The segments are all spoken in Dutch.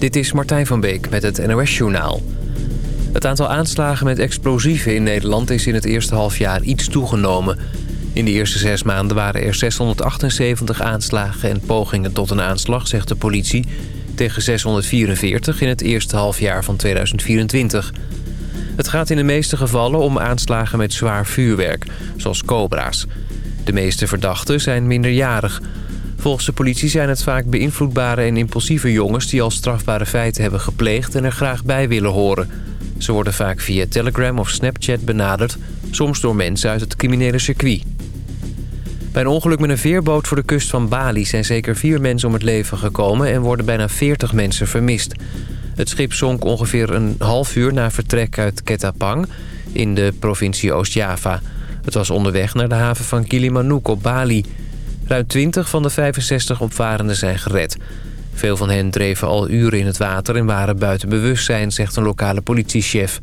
Dit is Martijn van Beek met het NOS-journaal. Het aantal aanslagen met explosieven in Nederland is in het eerste halfjaar iets toegenomen. In de eerste zes maanden waren er 678 aanslagen en pogingen tot een aanslag, zegt de politie... tegen 644 in het eerste halfjaar van 2024. Het gaat in de meeste gevallen om aanslagen met zwaar vuurwerk, zoals cobra's. De meeste verdachten zijn minderjarig... Volgens de politie zijn het vaak beïnvloedbare en impulsieve jongens... die al strafbare feiten hebben gepleegd en er graag bij willen horen. Ze worden vaak via Telegram of Snapchat benaderd... soms door mensen uit het criminele circuit. Bij een ongeluk met een veerboot voor de kust van Bali... zijn zeker vier mensen om het leven gekomen... en worden bijna 40 mensen vermist. Het schip zonk ongeveer een half uur na vertrek uit Ketapang... in de provincie Oost-Java. Het was onderweg naar de haven van Kilimanuk op Bali... Ruim 20 van de 65 opvarenden zijn gered. Veel van hen dreven al uren in het water en waren buiten bewustzijn, zegt een lokale politiechef.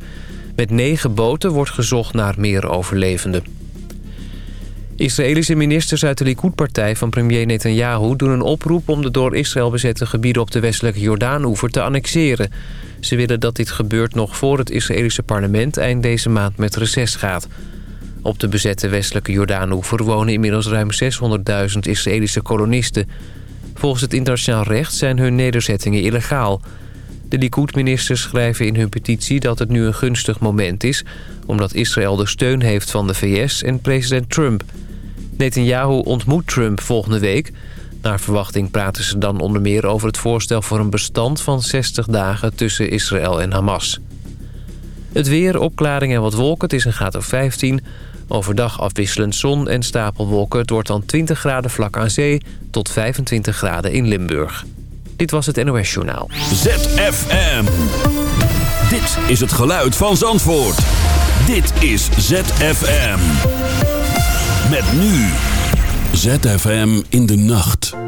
Met negen boten wordt gezocht naar meer overlevenden. Israëlische ministers uit de Likud-partij van premier Netanyahu... doen een oproep om de door Israël bezette gebieden op de westelijke Jordaan-oever te annexeren. Ze willen dat dit gebeurt nog voor het Israëlische parlement eind deze maand met reces gaat. Op de bezette westelijke Jordaanoever wonen inmiddels ruim 600.000 Israëlische kolonisten. Volgens het internationaal recht zijn hun nederzettingen illegaal. De Likud-ministers schrijven in hun petitie dat het nu een gunstig moment is... omdat Israël de steun heeft van de VS en president Trump. Netanyahu ontmoet Trump volgende week. Naar verwachting praten ze dan onder meer over het voorstel voor een bestand van 60 dagen tussen Israël en Hamas. Het weer, opklaring en wat wolken, het is een graad of 15. Overdag afwisselend zon en stapelwolken. Het wordt dan 20 graden vlak aan zee tot 25 graden in Limburg. Dit was het NOS Journaal. ZFM. Dit is het geluid van Zandvoort. Dit is ZFM. Met nu. ZFM in de nacht.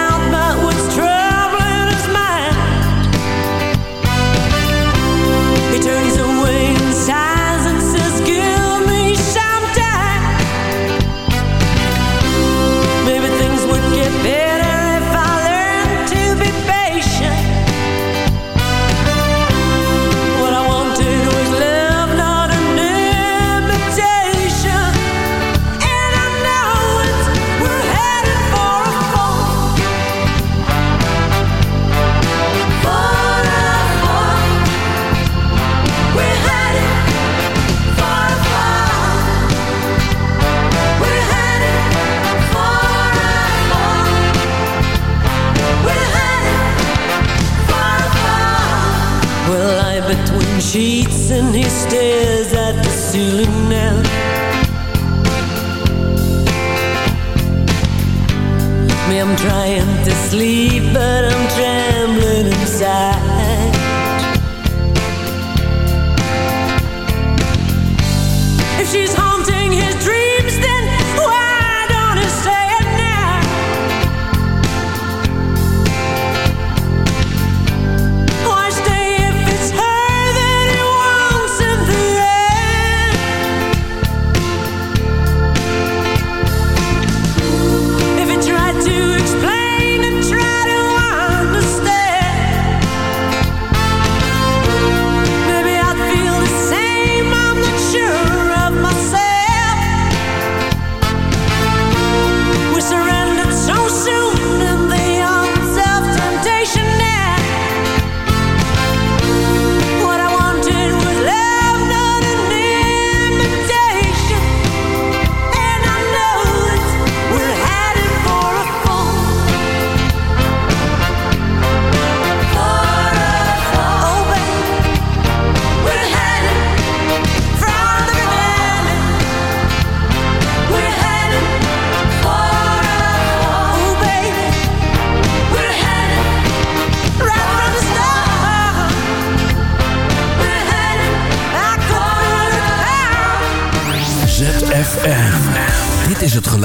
till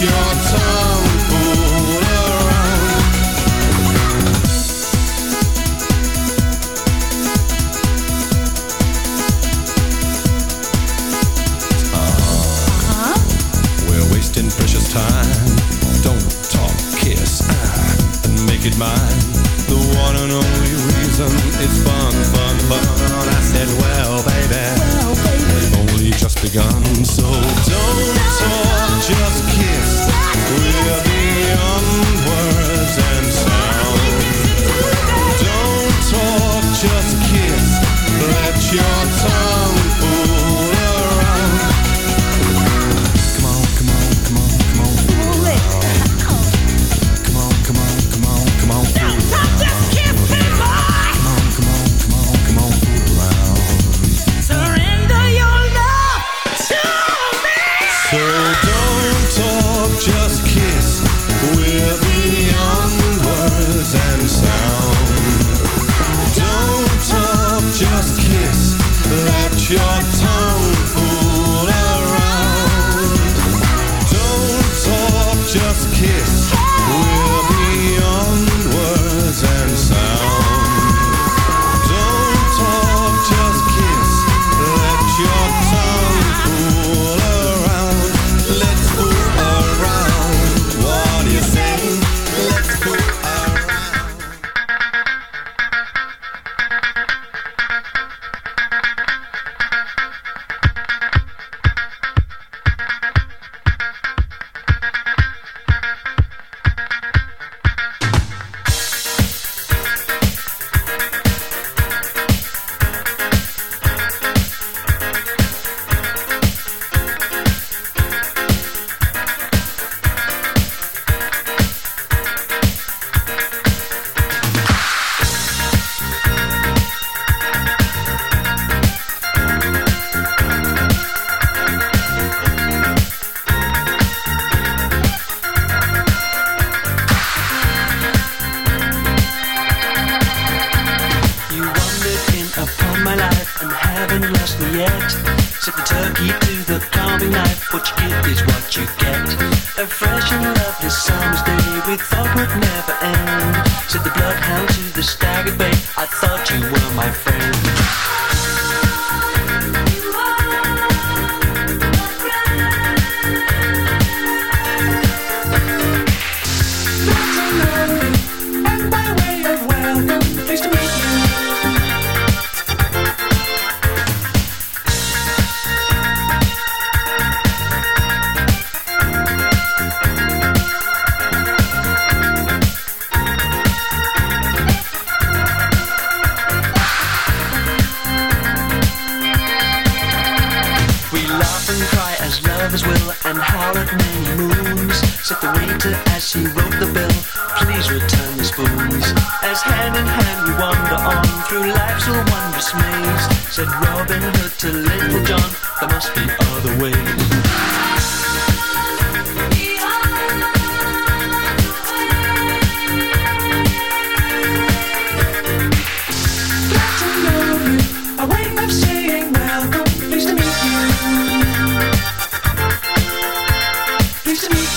your time.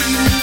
you.